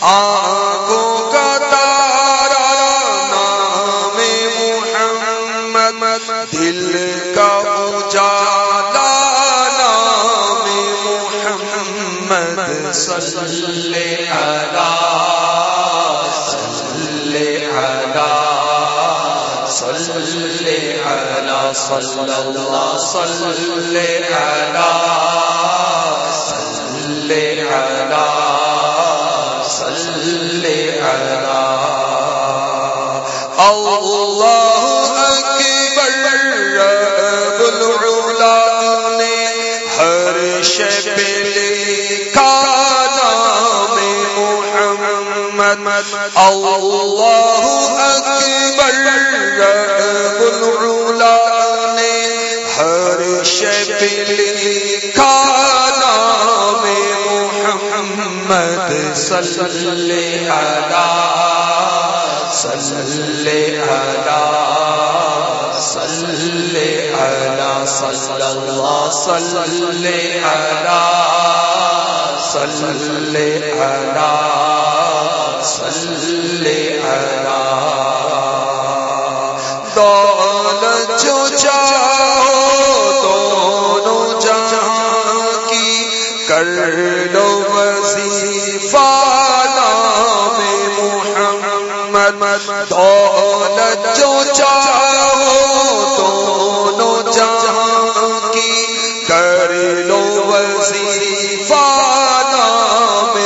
آنکھوں کا تارا، نام محمد، دل کا اجالا، نام محمد، صلی علی صلی علی صلی علی صلی اللہ صلی علی صلی علی۔ صلی علی اللہ اکبر، رب العلا نے ہر شب لکھا نام محمد۔ اللہ اکبر، رب العلا نے ہر شب لکھا محمد صلی علی صلی علی صلی صلی اللہ صلی علی صلی علی صلی علی دولت جو چاہو دونوں جہاں کی کر لو دولت جو چاہو دونوں جہاں کی کر لو وظیفہ نام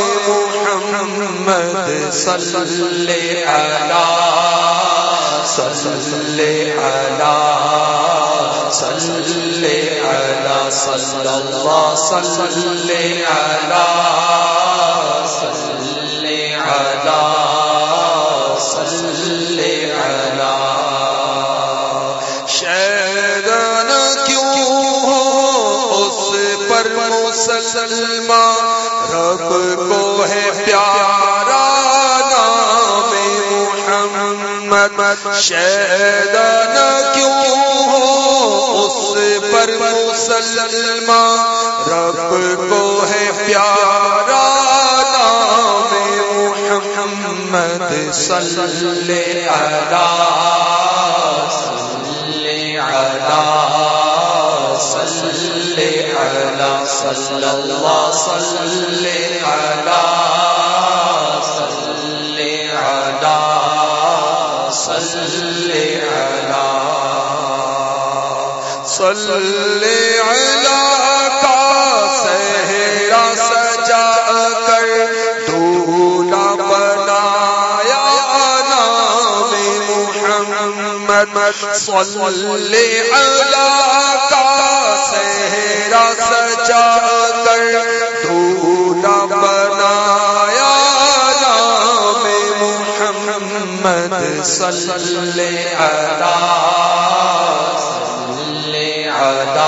محمد صلی علی صلی علی صلی علی صلی اللہ صلی علی کو ہے پیارا نام محمد۔ شیدان کیوں ہو اس پر مسلمان؟ رب کو ہے پیارا نام محمد صلی علی صلی علی صلی علی صلی اللہ صلی علی صلی علی صلی علی صلی علی محمد صلی علی کا سہرا سجا کر دولا بنایا۔ نام محمد صلی علی صلی علی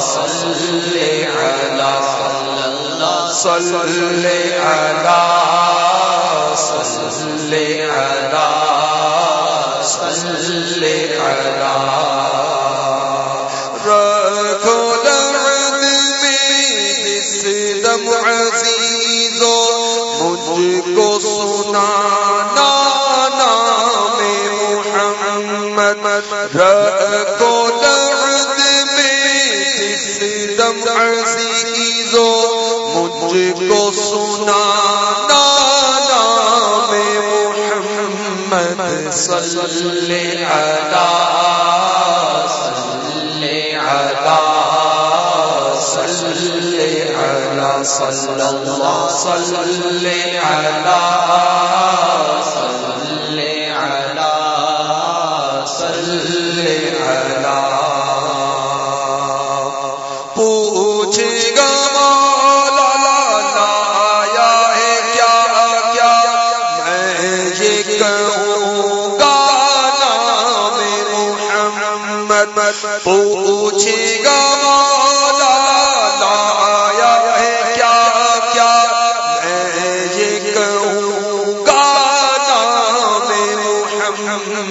صلی علی صلی علی صلی علی صلی علی رکھو درد میں دم عزیزو، مجھ کو سنانا نام محمد۔ رکھو درد میں دم عزیزو، مجھ کو سنانا صلی علی صلی علی صلی علی صلی اللہ صلی علی صلی علی صلی علی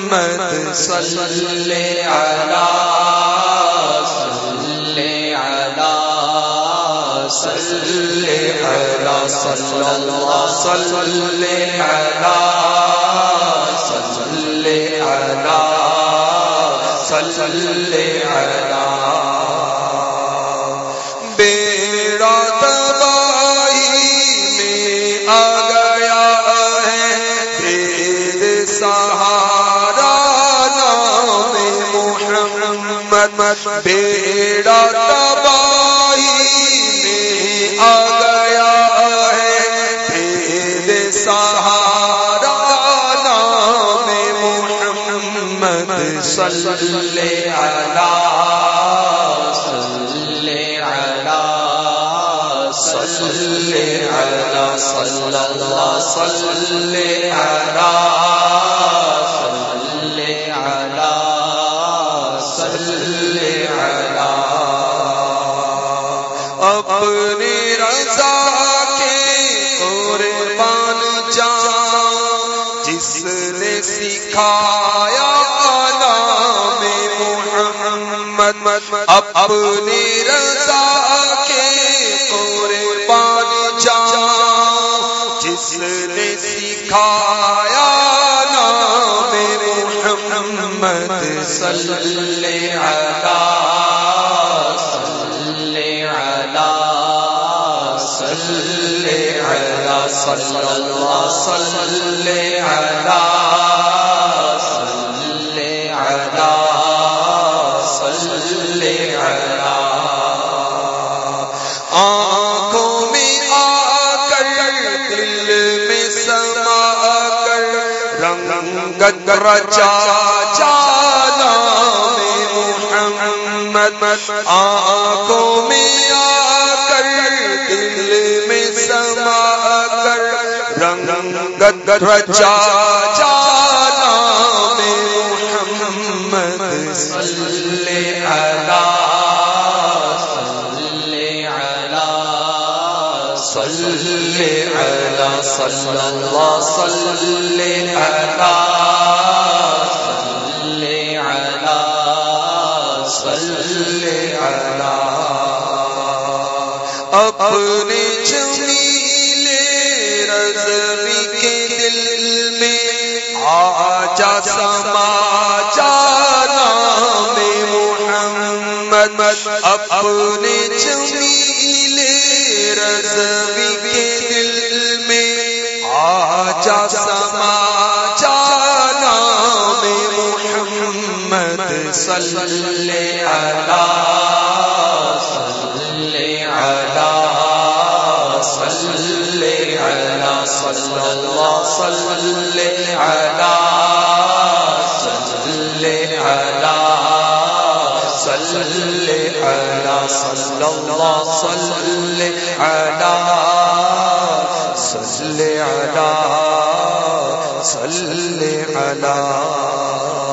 محمد صلی صلی علی صلی علی صلی علی صلی اللہ صلی علی صلی علی صلی علی بیڑا تباہی میں آ گیا ہے تیرے سہارا محمد بیڑا تباہی میں آ گیا ہے۔ تیرے سہارا نام محمد صلی علی صلی علی صلی علی صلی اللہ، صلی علی صلی علی اپنی رضا کے قربان جان جس نے سکھایا نام محمد، اپنی رضا کے قربان جان جس نے سکھایا نام محمد۔ صلی علی صلی علی صلی علی صلی اللہ صلی علی صلی علی صلی علی آنکھوں میں آ کر دل میں سما کر رنگ رچا محمد، آنکھوں میں آ کر دل میں سما کر رنگ رچا جانا محمد، صلی علی صلی علی صلی علی صلی اللہ اپنے جمیلے رضوی کے دل میں آجا سما جانا میں محمد اپنے صلی علی صلی علی صلی علی صلی اللہ صلی علی صلی علی صلی علی صلی اللہ صلی علی صلی علی صلی علی